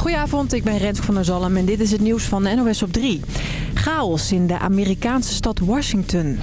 Goedenavond, ik ben Rent van der Zalm en dit is het nieuws van NOS op 3. Chaos in de Amerikaanse stad Washington.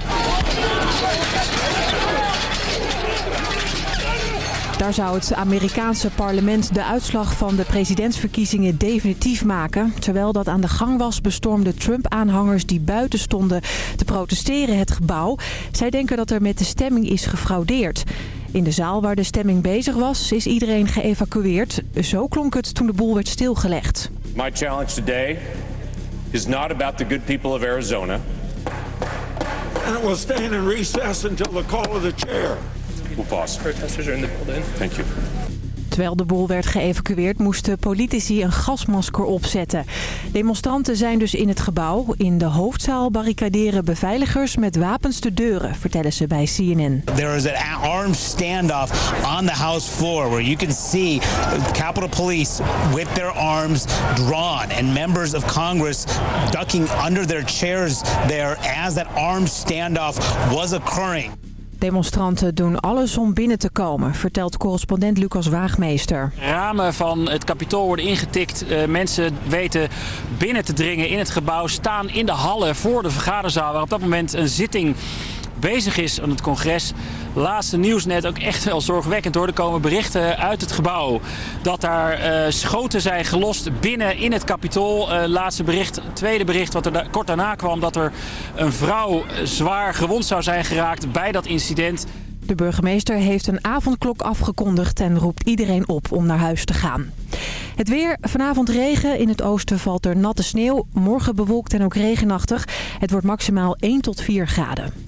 Daar zou het Amerikaanse parlement de uitslag van de presidentsverkiezingen definitief maken. Terwijl dat aan de gang was, bestormden Trump-aanhangers die buiten stonden te protesteren het gebouw. Zij denken dat er met de stemming is gefraudeerd. In de zaal waar de stemming bezig was, is iedereen geëvacueerd. Zo klonk het toen de boel werd stilgelegd. My challenge today is not about the good people of Arizona. And it will stand in recess until the call of the chair. Protesters are in the building. Thank you. Terwijl de boel werd geëvacueerd moesten politici een gasmasker opzetten. Demonstranten zijn dus in het gebouw. In de hoofdzaal barricaderen beveiligers met wapens de deuren, vertellen ze bij CNN. There is an armed standoff on the House floor where you can see Capitol Police with their arms drawn and members of Congress ducking under their chairs there as that armed standoff was occurring. Demonstranten doen alles om binnen te komen, vertelt correspondent Lucas Waagmeester. Ramen van het kapitool worden ingetikt. Uh, mensen weten binnen te dringen in het gebouw. Staan in de hallen voor de vergaderzaal waar op dat moment een zitting bezig is aan het congres. Laatste nieuws net ook echt wel zorgwekkend hoor. Er komen berichten uit het gebouw dat daar uh, schoten zijn gelost binnen in het kapitool. Uh, laatste bericht, tweede bericht wat er kort daarna kwam... dat er een vrouw zwaar gewond zou zijn geraakt bij dat incident. De burgemeester heeft een avondklok afgekondigd en roept iedereen op om naar huis te gaan. Het weer, vanavond regen. In het oosten valt er natte sneeuw. Morgen bewolkt en ook regenachtig. Het wordt maximaal 1 tot 4 graden.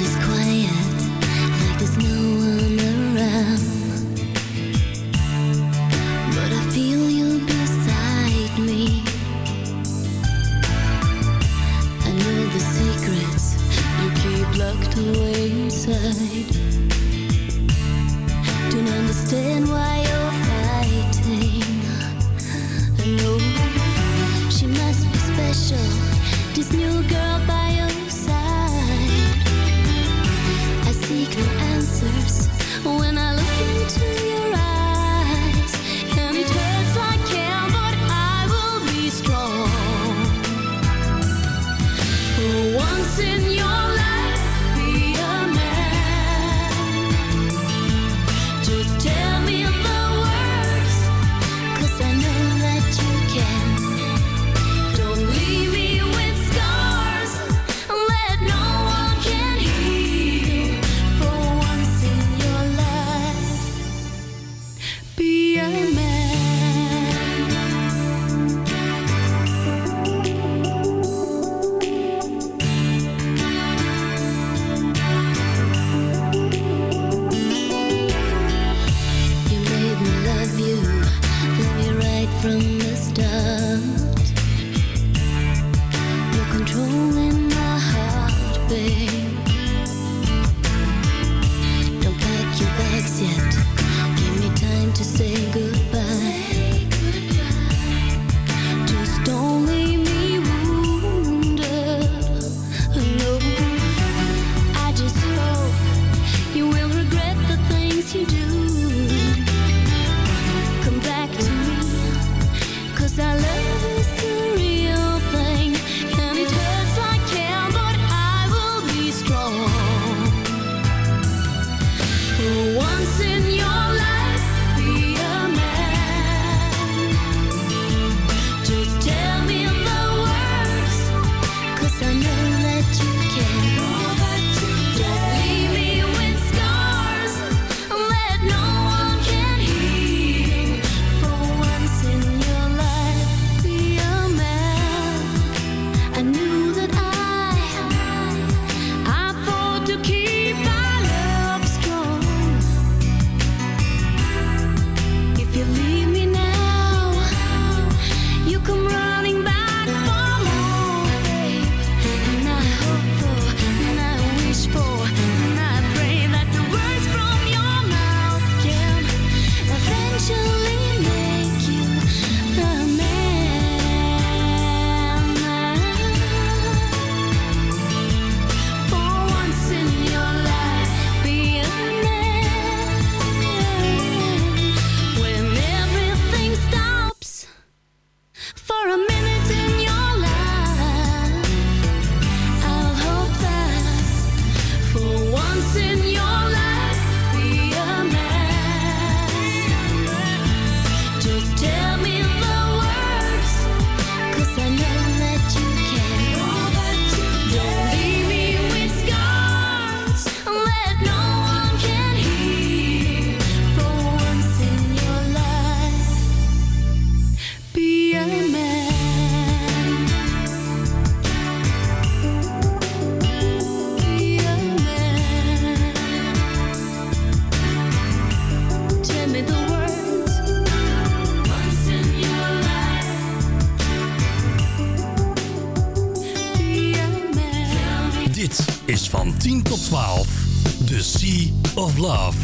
of Love.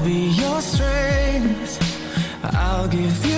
I'll be your strength. I'll give you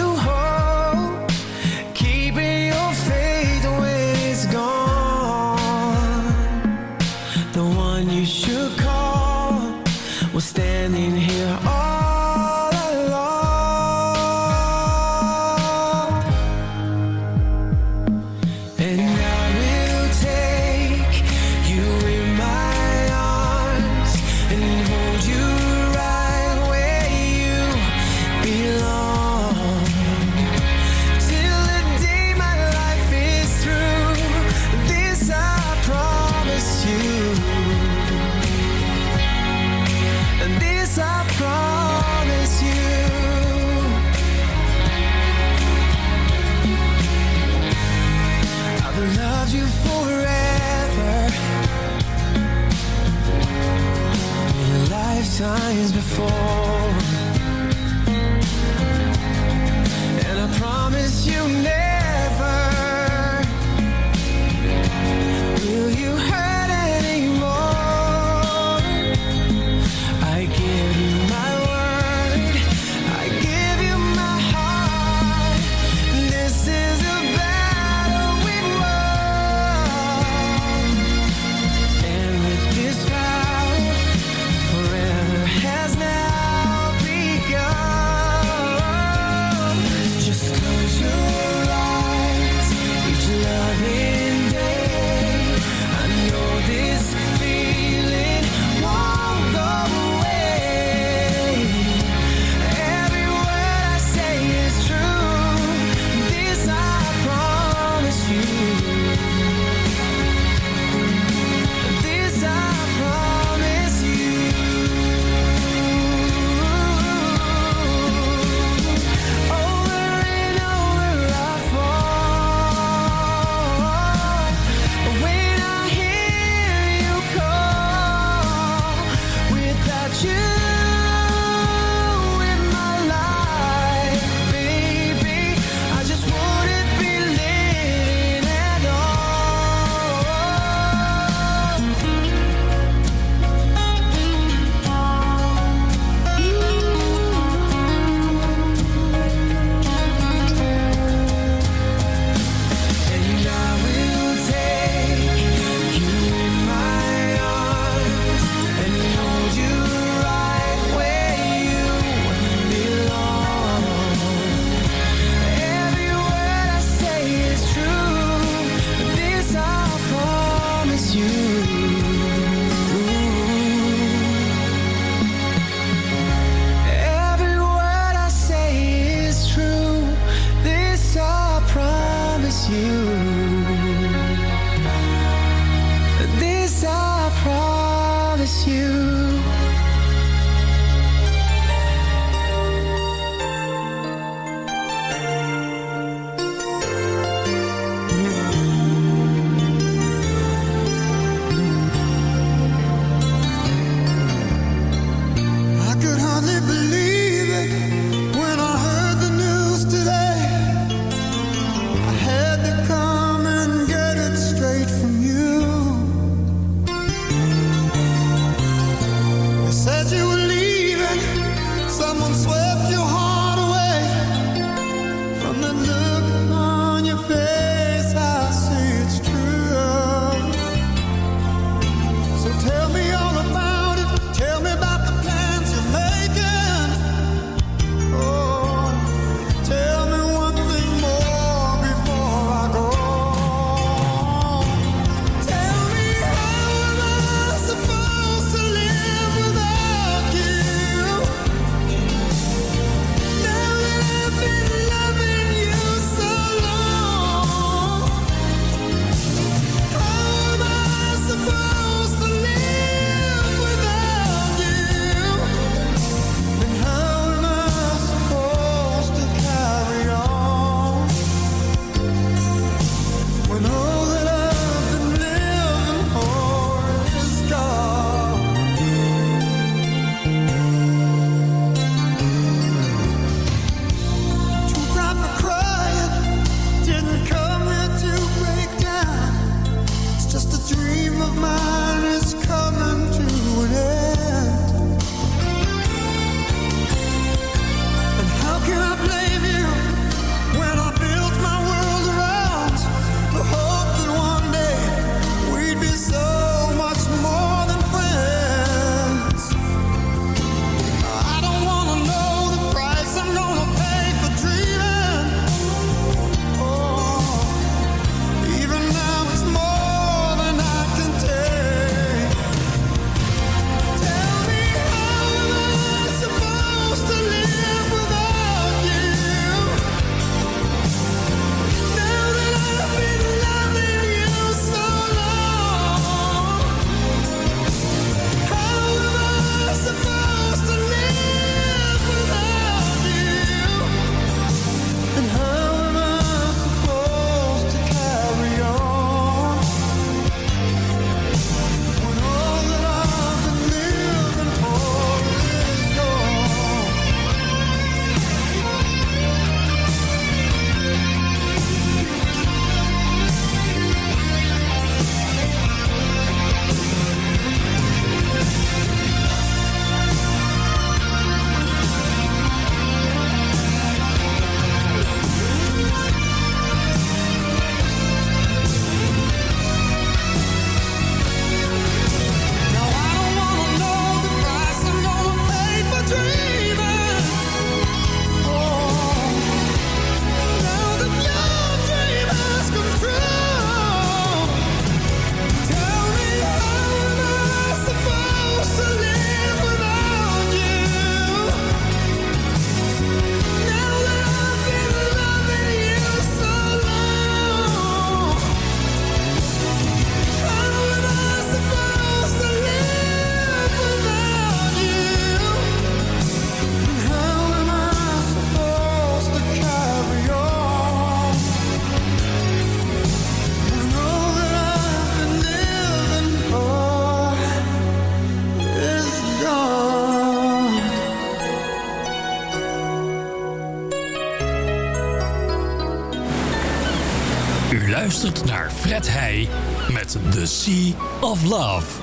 Sea of Love.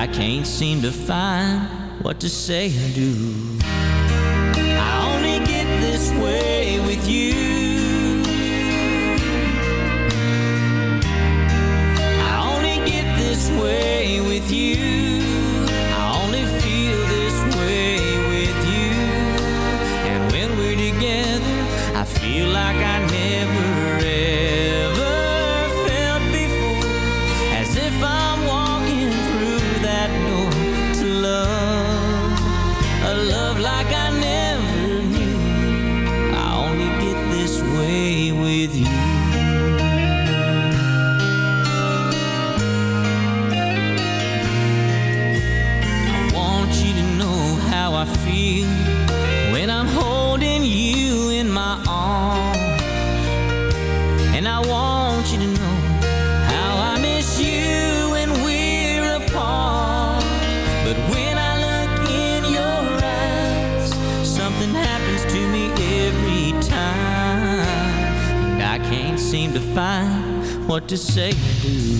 I can't seem to find what to say or do. I only get this way with you. I only get this way with you. to say and do.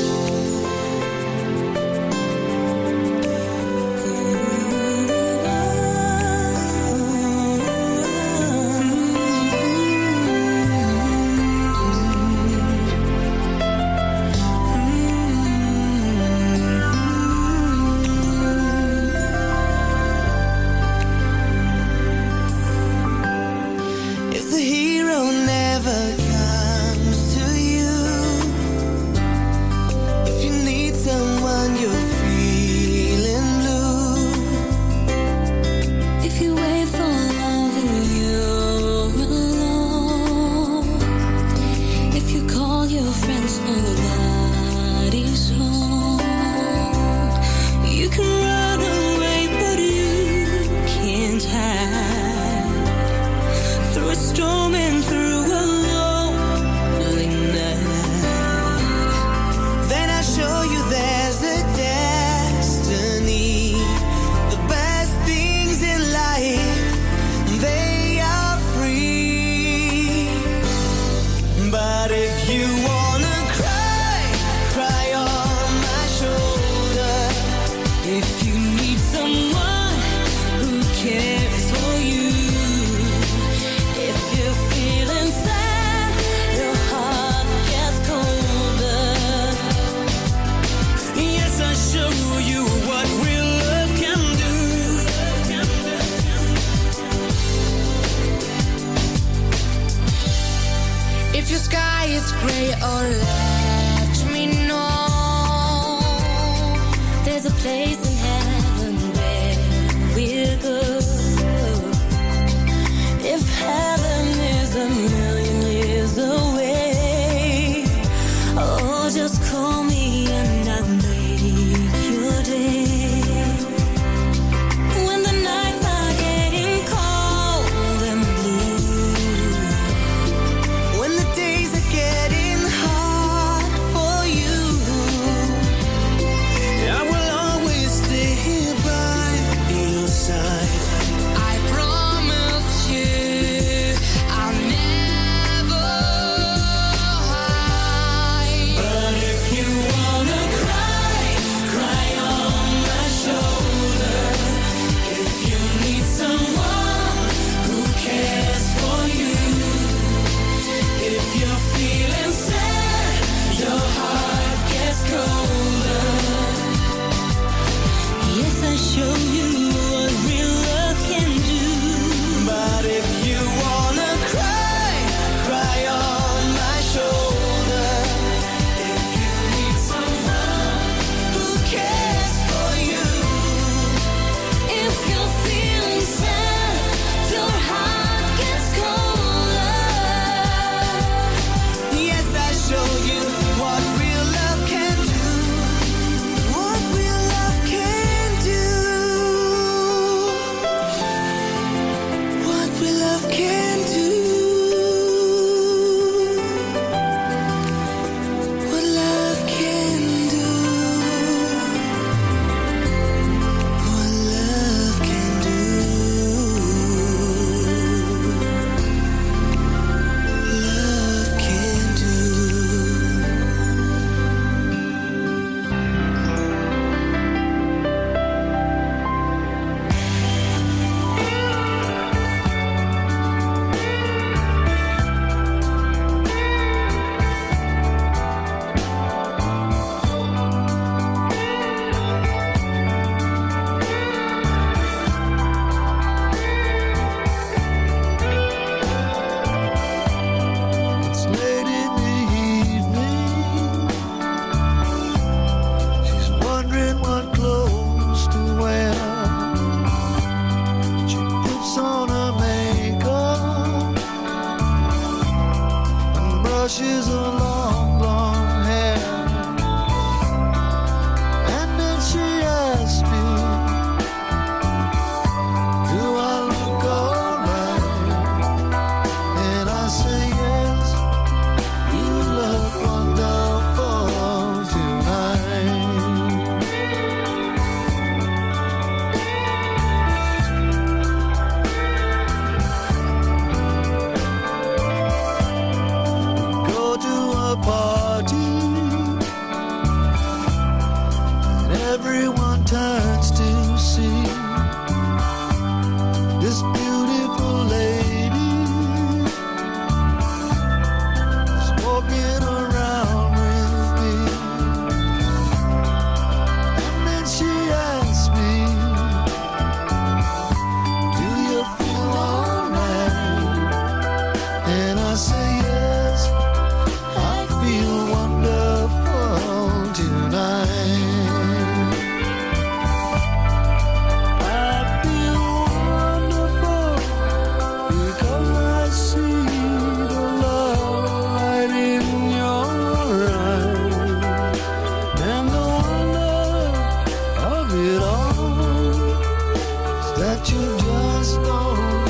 that you just don't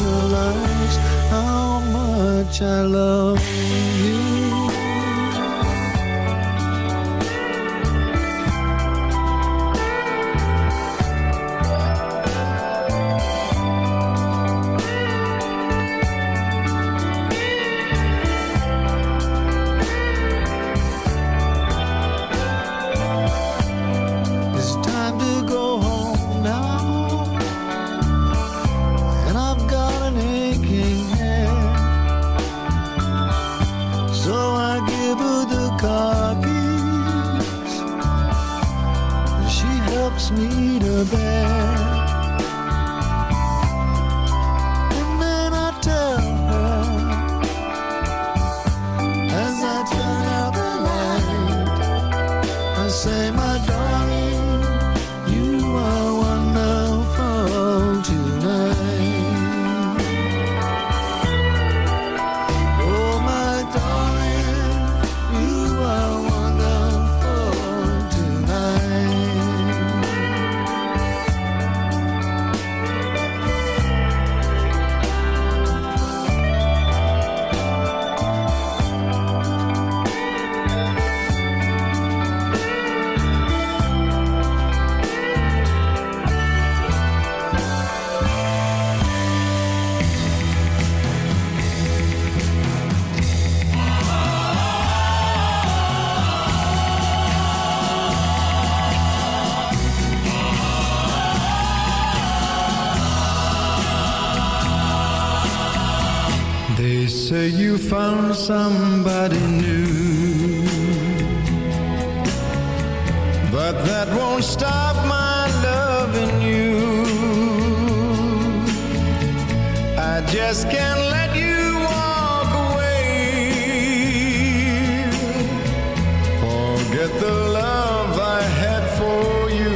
realize how much I love you. somebody new. But that won't stop my loving you. I just can't let you walk away. Forget the love I had for you.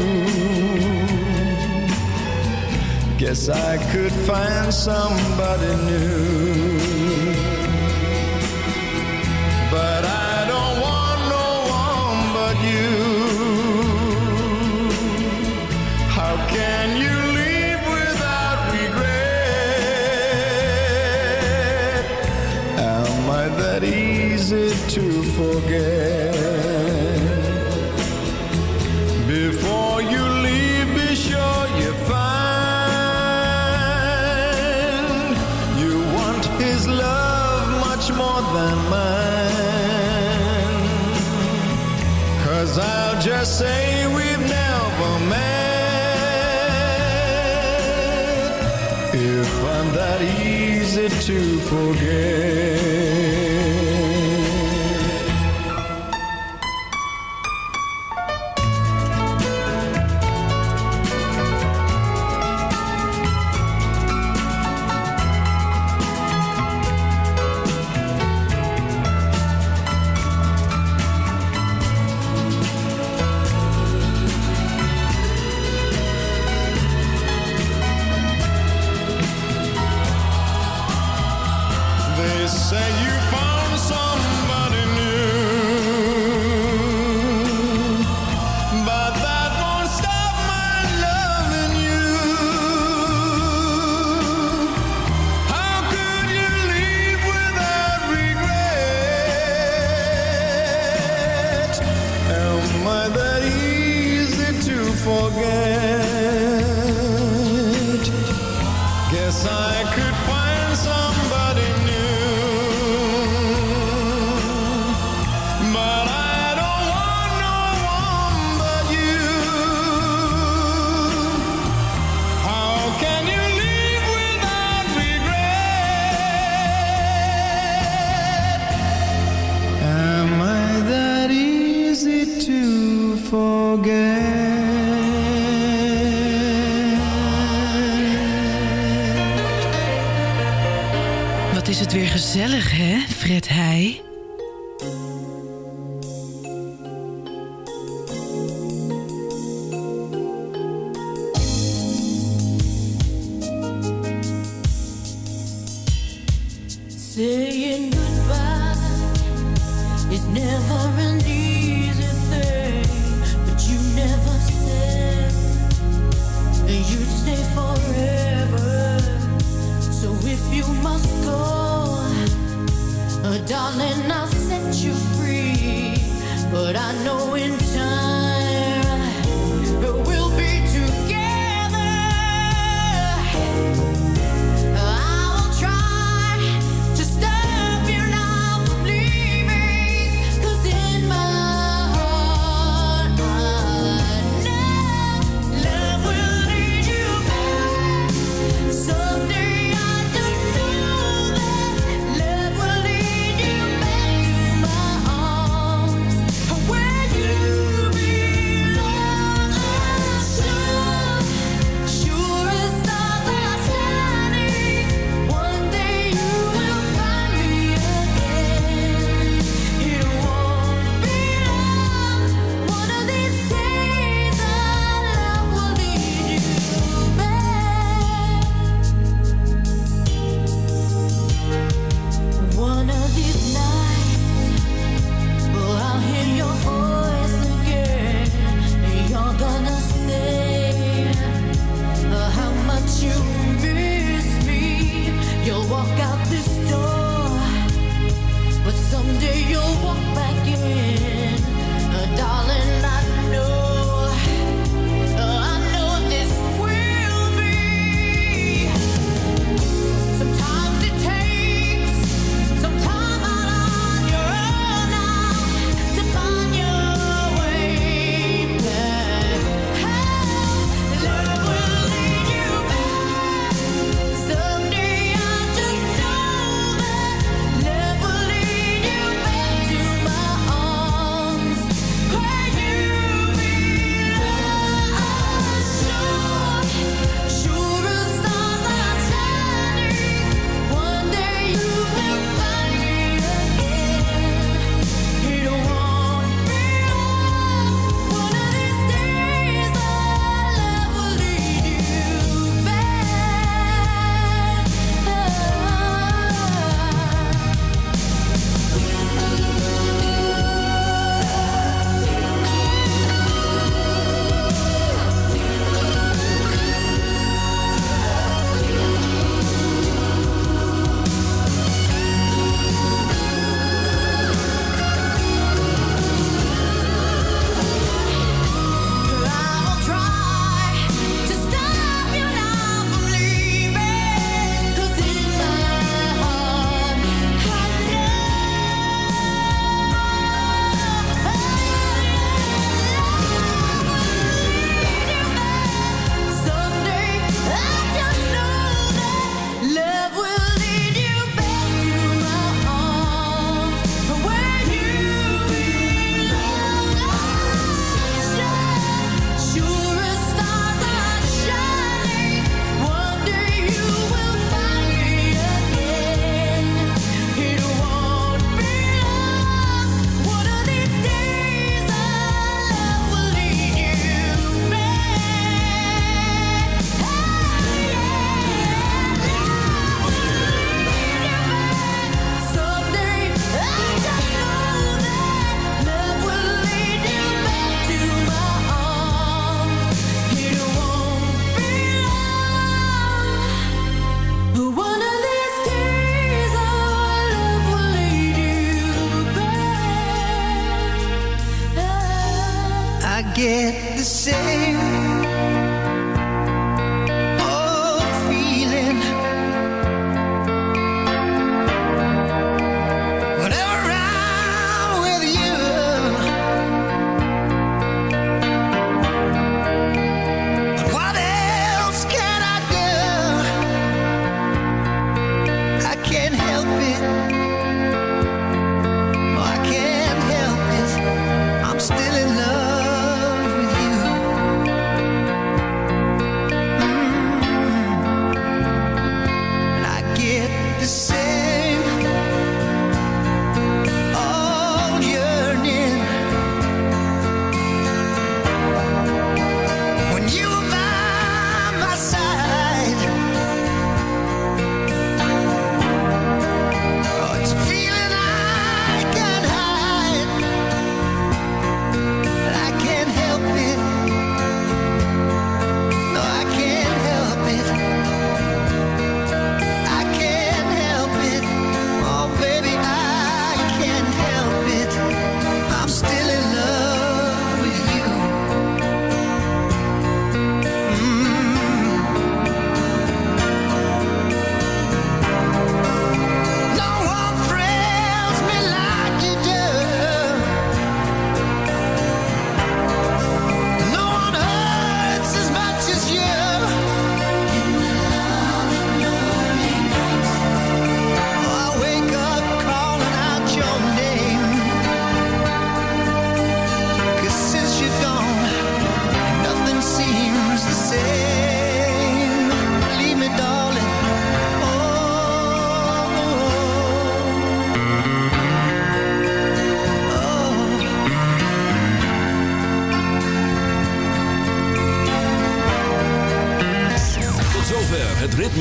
Guess I could find somebody new. to forget. Before you leave, be sure you find you want his love much more than mine. Cause I'll just say we've never met if I'm that easy to forget.